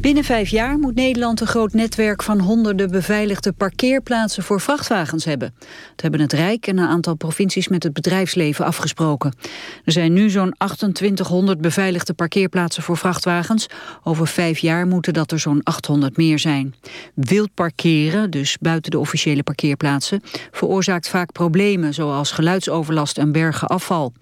Binnen vijf jaar moet Nederland een groot netwerk van honderden beveiligde parkeerplaatsen voor vrachtwagens hebben. Dat hebben het Rijk en een aantal provincies met het bedrijfsleven afgesproken. Er zijn nu zo'n 2800 beveiligde parkeerplaatsen voor vrachtwagens. Over vijf jaar moeten dat er zo'n 800 meer zijn. Wild parkeren, dus buiten de officiële parkeerplaatsen, veroorzaakt vaak problemen zoals geluidsoverlast en bergen afval.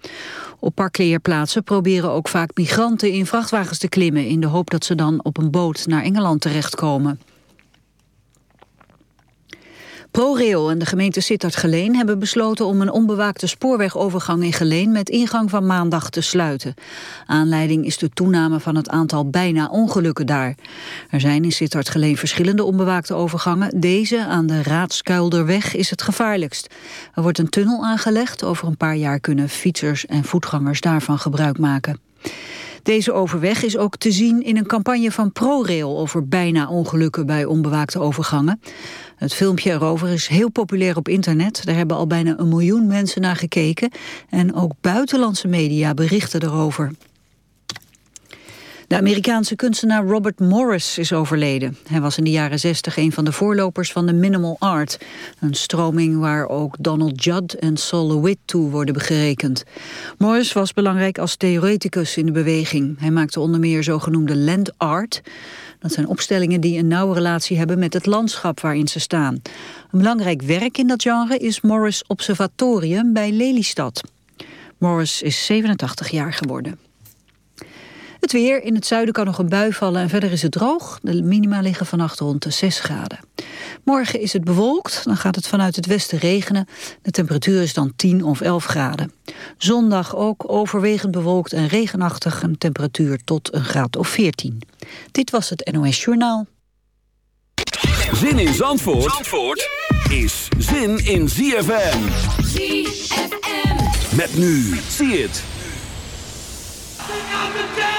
Op parkeerplaatsen proberen ook vaak migranten in vrachtwagens te klimmen... in de hoop dat ze dan op een boot naar Engeland terechtkomen. ProRail en de gemeente Sittard-Geleen hebben besloten om een onbewaakte spoorwegovergang in Geleen met ingang van maandag te sluiten. Aanleiding is de toename van het aantal bijna ongelukken daar. Er zijn in Sittard-Geleen verschillende onbewaakte overgangen. Deze aan de Raadskuilderweg is het gevaarlijkst. Er wordt een tunnel aangelegd. Over een paar jaar kunnen fietsers en voetgangers daarvan gebruik maken. Deze overweg is ook te zien in een campagne van ProRail over bijna ongelukken bij onbewaakte overgangen. Het filmpje erover is heel populair op internet. Daar hebben al bijna een miljoen mensen naar gekeken. En ook buitenlandse media berichten erover. De Amerikaanse kunstenaar Robert Morris is overleden. Hij was in de jaren 60 een van de voorlopers van de minimal art. Een stroming waar ook Donald Judd en Sol LeWitt toe worden gerekend. Morris was belangrijk als theoreticus in de beweging. Hij maakte onder meer zogenoemde land art. Dat zijn opstellingen die een nauwe relatie hebben met het landschap waarin ze staan. Een belangrijk werk in dat genre is Morris Observatorium bij Lelystad. Morris is 87 jaar geworden. Het weer. In het zuiden kan nog een bui vallen en verder is het droog. De minima liggen vannacht rond de 6 graden. Morgen is het bewolkt. Dan gaat het vanuit het westen regenen. De temperatuur is dan 10 of 11 graden. Zondag ook overwegend bewolkt en regenachtig. Een temperatuur tot een graad of 14. Dit was het NOS Journaal. Zin in Zandvoort, Zandvoort is zin in ZFM. ZFM. Met nu. Zie het. The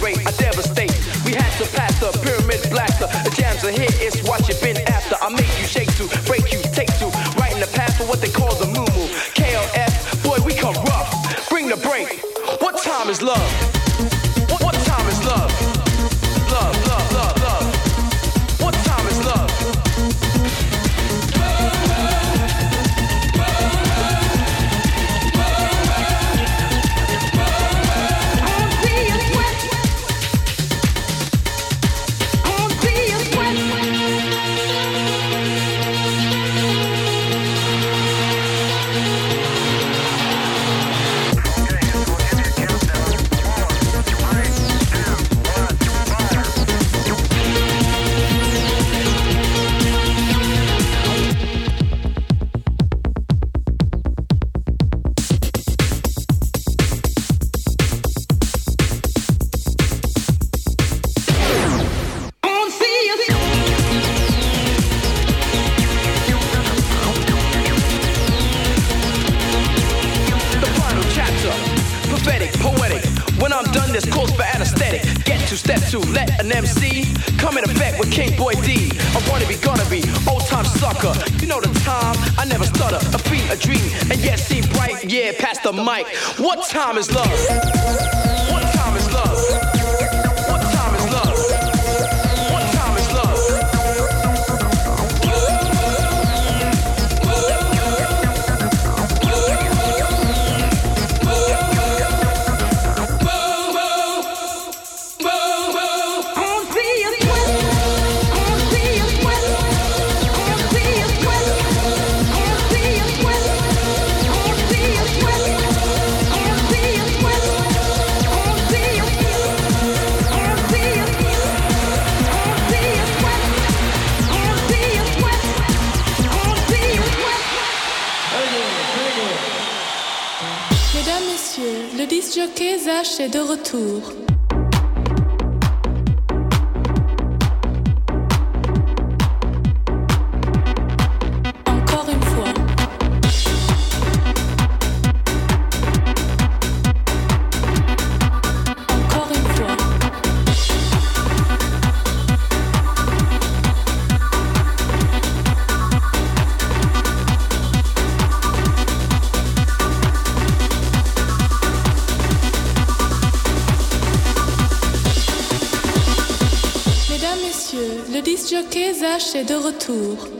Exaggerate, I devastate. We had to pass the pyramid blaster. The jams are here, it's what you've been cherchais de retour. De retour.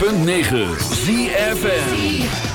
106.9 ZFN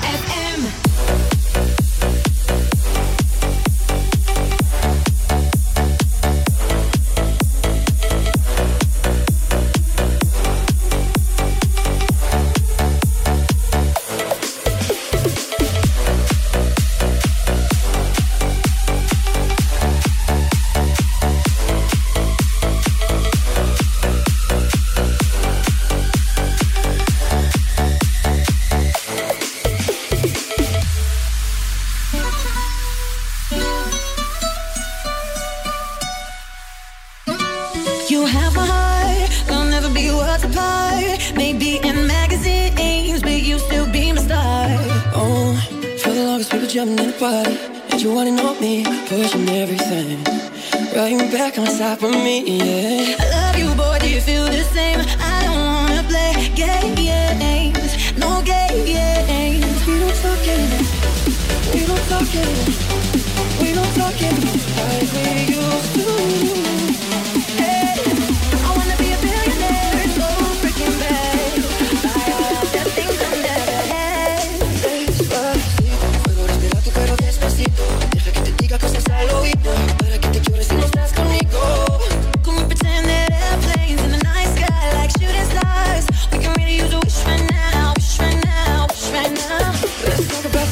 Let's talk about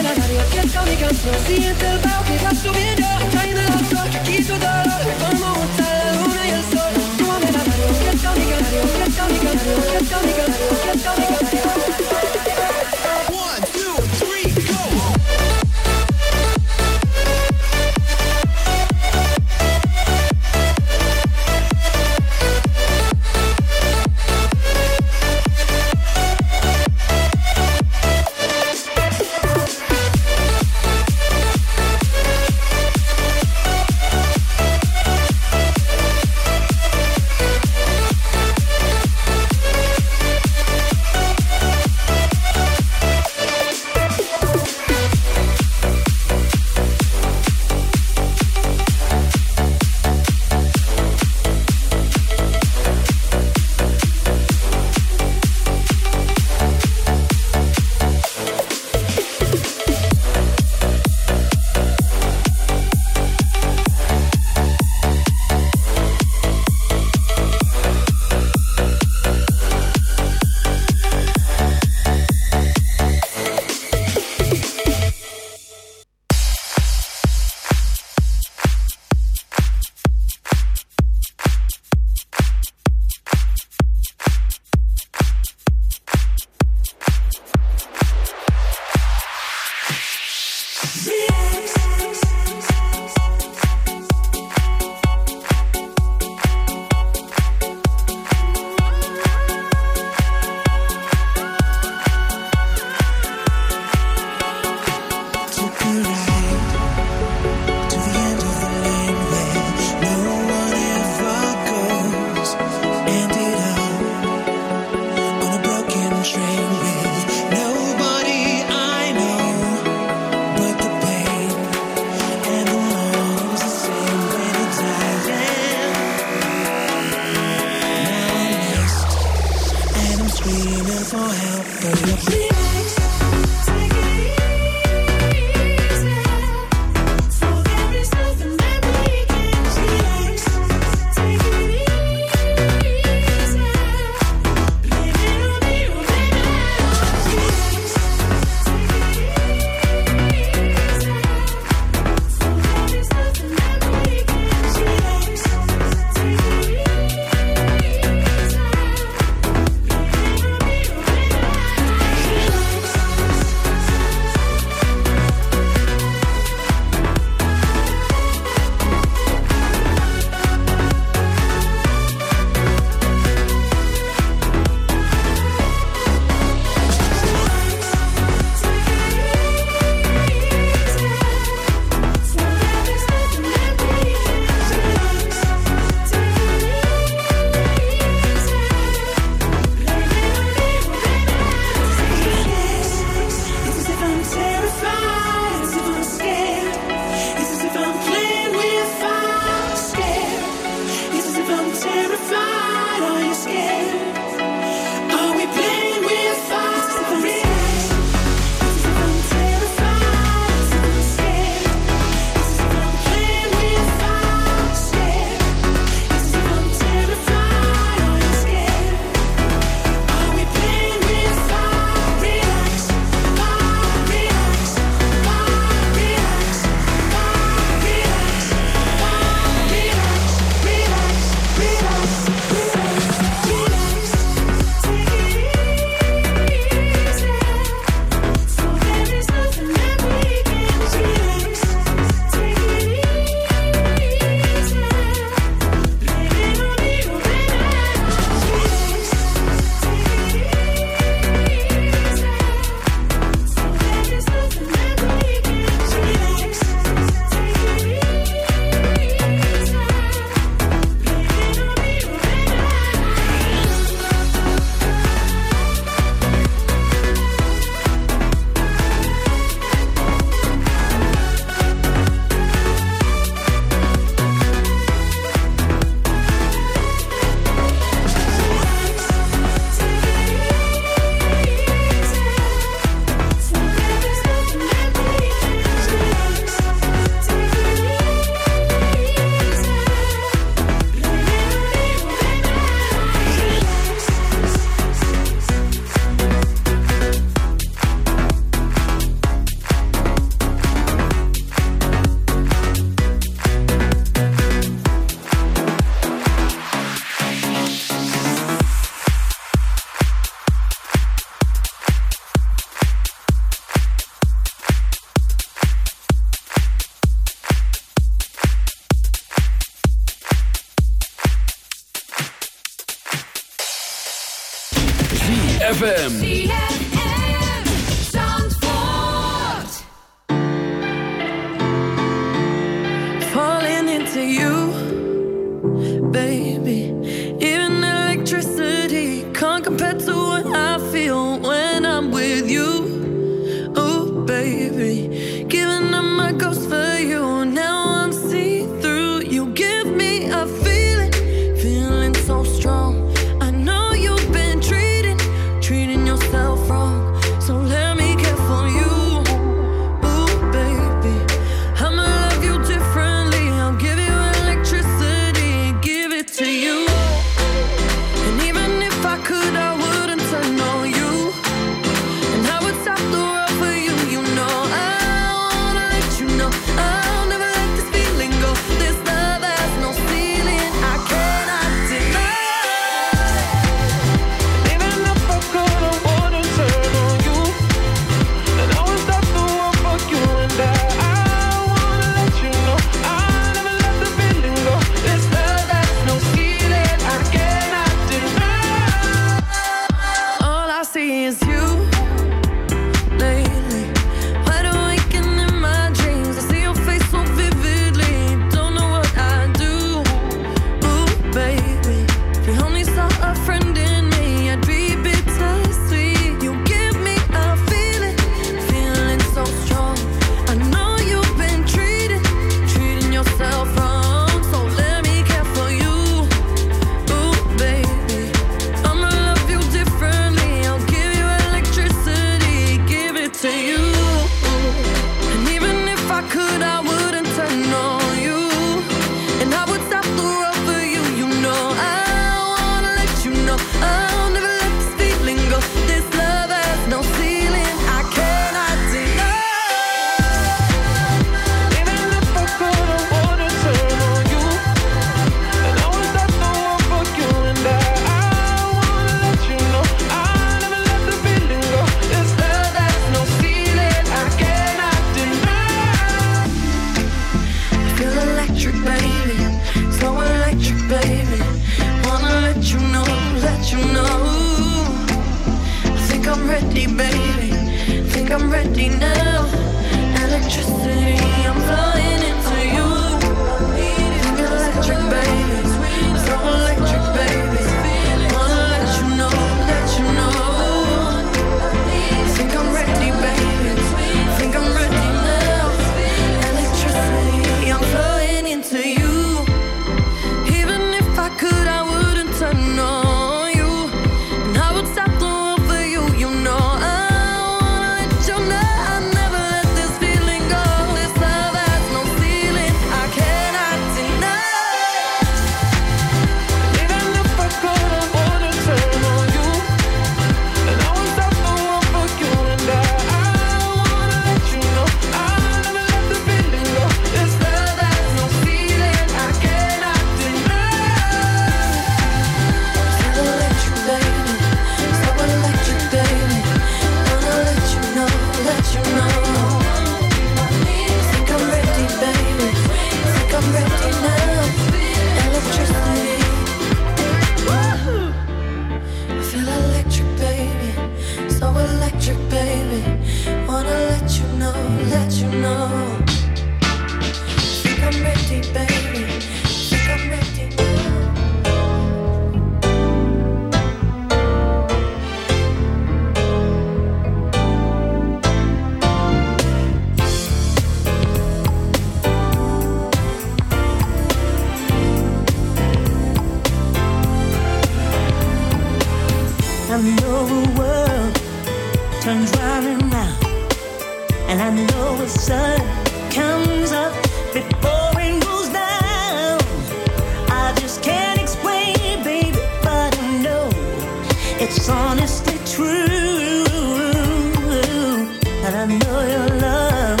your love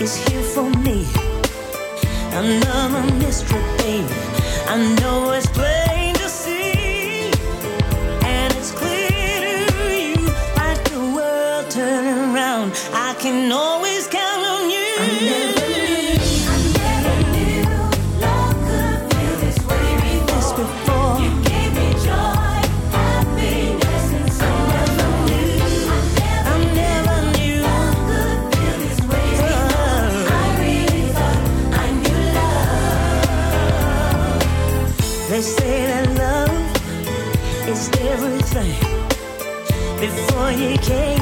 is here for me. Mystery, babe. I know it's plain to see, and it's clear to you, like the world turning round. I can know. you came.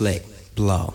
flick, blow.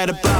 right about.